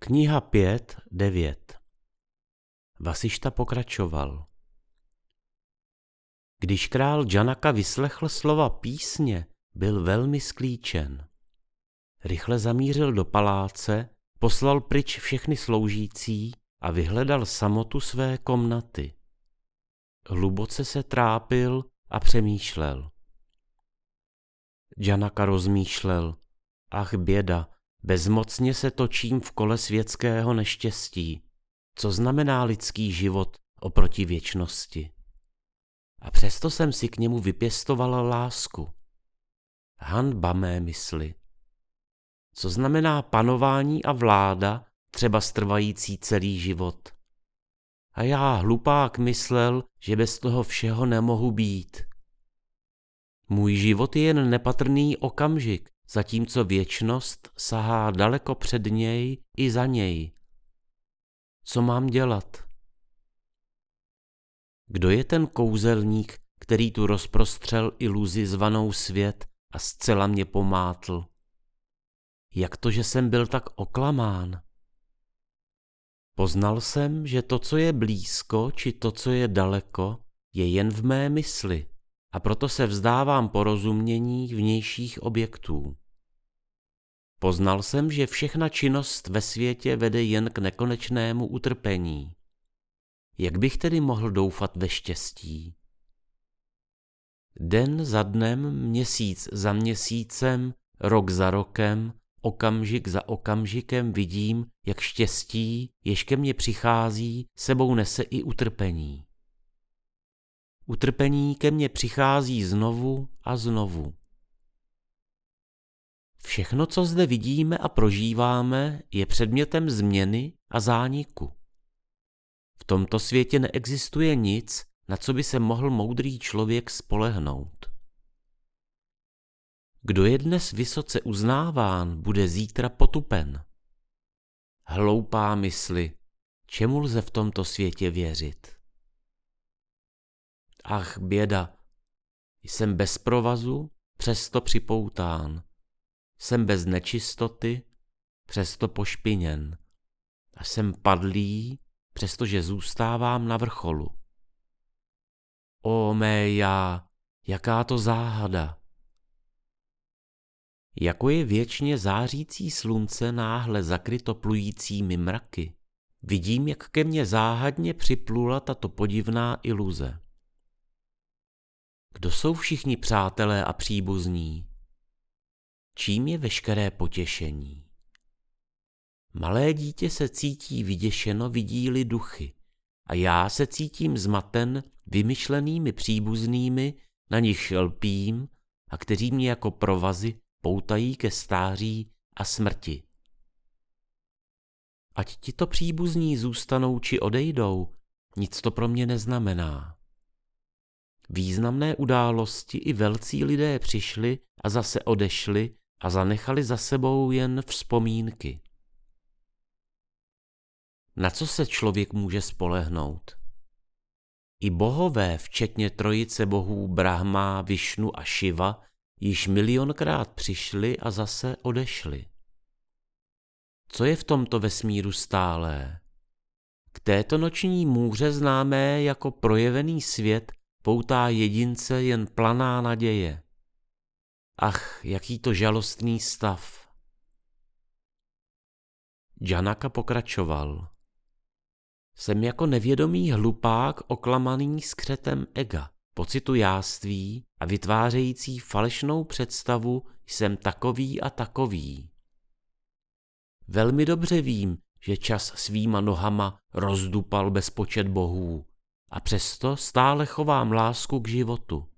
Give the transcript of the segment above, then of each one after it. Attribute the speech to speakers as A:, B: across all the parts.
A: Kniha 5, 9 Vasišta pokračoval. Když král Janaka vyslechl slova písně, byl velmi sklíčen. Rychle zamířil do paláce, poslal pryč všechny sloužící a vyhledal samotu své komnaty. Hluboce se trápil a přemýšlel. Janaka rozmýšlel. Ach běda, bezmocně se točím v kole světského neštěstí. Co znamená lidský život oproti věčnosti? A přesto jsem si k němu vypěstovala lásku. Hanba mé mysli. Co znamená panování a vláda, třeba strvající celý život? A já, hlupák, myslel, že bez toho všeho nemohu být. Můj život je jen nepatrný okamžik, zatímco věčnost sahá daleko před něj i za něj. Co mám dělat? Kdo je ten kouzelník, který tu rozprostřel iluzi zvanou svět a zcela mě pomátl? Jak to, že jsem byl tak oklamán? Poznal jsem, že to, co je blízko, či to, co je daleko, je jen v mé mysli a proto se vzdávám porozumění vnějších objektů. Poznal jsem, že všechna činnost ve světě vede jen k nekonečnému utrpení. Jak bych tedy mohl doufat ve štěstí? Den za dnem, měsíc za měsícem, rok za rokem, okamžik za okamžikem vidím, jak štěstí, jež ke mně přichází, sebou nese i utrpení. Utrpení ke mně přichází znovu a znovu. Všechno, co zde vidíme a prožíváme, je předmětem změny a zániku. V tomto světě neexistuje nic, na co by se mohl moudrý člověk spolehnout. Kdo je dnes vysoce uznáván, bude zítra potupen. Hloupá mysli, čemu lze v tomto světě věřit? Ach, běda, jsem bez provazu, přesto připoután. Jsem bez nečistoty, přesto pošpiněn. A jsem padlý, přestože zůstávám na vrcholu. O mé já, jaká to záhada! Jako je věčně zářící slunce náhle zakryto plujícími mraky, vidím, jak ke mně záhadně připlula tato podivná iluze. Kdo jsou všichni přátelé a příbuzní? Čím je veškeré potěšení? Malé dítě se cítí vyděšeno, vidí-li duchy, a já se cítím zmaten vymyšlenými příbuznými, na nich lpím a kteří mě jako provazy poutají ke stáří a smrti. Ať tito příbuzní zůstanou či odejdou, nic to pro mě neznamená. Významné události i velcí lidé přišli a zase odešli a zanechali za sebou jen vzpomínky. Na co se člověk může spolehnout? I bohové, včetně trojice bohů Brahma, Višnu a Šiva, již milionkrát přišli a zase odešli. Co je v tomto vesmíru stálé? K této noční můře známé jako projevený svět poutá jedince jen planá naděje. Ach, jaký to žalostný stav. Janaka pokračoval. Jsem jako nevědomý hlupák oklamaný skřetem ega, pocitu jáství a vytvářející falešnou představu jsem takový a takový. Velmi dobře vím, že čas svýma nohama rozdupal bezpočet bohů a přesto stále chovám lásku k životu.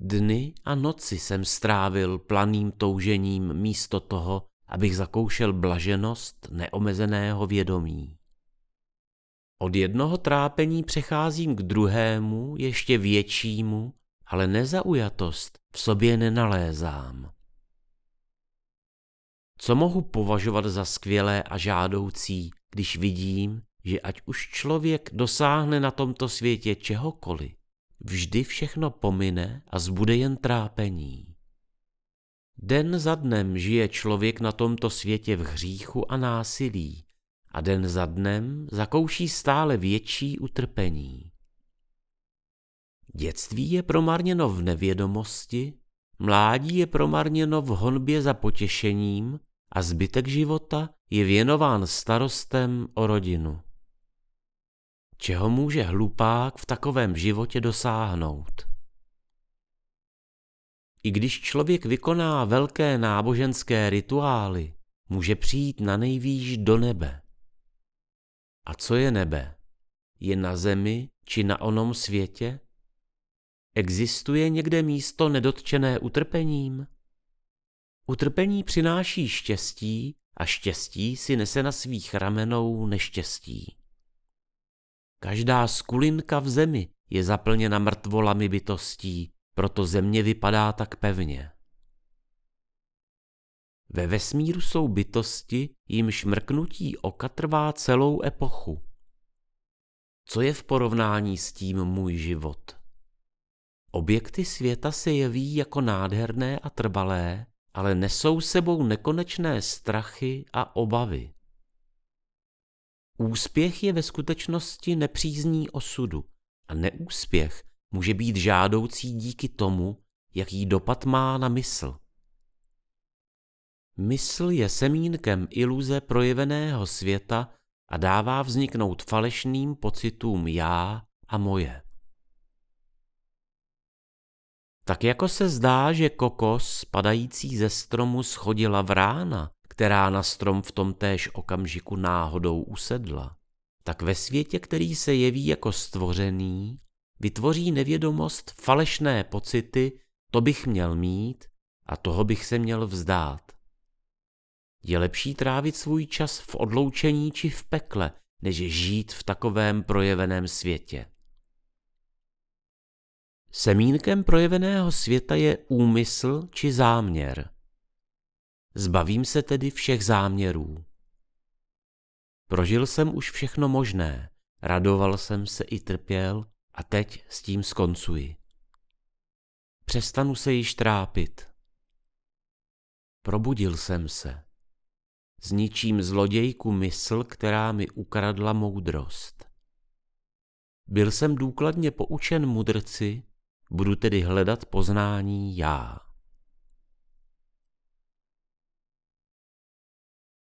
A: Dny a noci jsem strávil planým toužením místo toho, abych zakoušel blaženost neomezeného vědomí. Od jednoho trápení přecházím k druhému, ještě většímu, ale nezaujatost v sobě nenalézám. Co mohu považovat za skvělé a žádoucí, když vidím, že ať už člověk dosáhne na tomto světě čehokoliv, vždy všechno pomine a zbude jen trápení. Den za dnem žije člověk na tomto světě v hříchu a násilí a den za dnem zakouší stále větší utrpení. Dětství je promarněno v nevědomosti, mládí je promarněno v honbě za potěšením a zbytek života je věnován starostem o rodinu. Čeho může hlupák v takovém životě dosáhnout? I když člověk vykoná velké náboženské rituály, může přijít na nejvýš do nebe. A co je nebe? Je na zemi či na onom světě? Existuje někde místo nedotčené utrpením? Utrpení přináší štěstí a štěstí si nese na svých ramenou neštěstí. Každá skulinka v zemi je zaplněna mrtvolami bytostí, proto země vypadá tak pevně. Ve vesmíru jsou bytosti, jim šmrknutí oka trvá celou epochu. Co je v porovnání s tím můj život? Objekty světa se jeví jako nádherné a trvalé, ale nesou sebou nekonečné strachy a obavy. Úspěch je ve skutečnosti nepřízní osudu a neúspěch může být žádoucí díky tomu, jaký dopad má na mysl. Mysl je semínkem iluze projeveného světa a dává vzniknout falešným pocitům já a moje. Tak jako se zdá, že kokos padající ze stromu schodila vrána, která na strom v tom též okamžiku náhodou usedla, tak ve světě, který se jeví jako stvořený, vytvoří nevědomost falešné pocity, to bych měl mít a toho bych se měl vzdát. Je lepší trávit svůj čas v odloučení či v pekle, než žít v takovém projeveném světě. Semínkem projeveného světa je úmysl či záměr. Zbavím se tedy všech záměrů. Prožil jsem už všechno možné, radoval jsem se i trpěl a teď s tím skoncuji. Přestanu se již trápit. Probudil jsem se. Zničím zlodějku mysl, která mi ukradla moudrost. Byl jsem důkladně poučen mudrci, budu tedy hledat poznání já.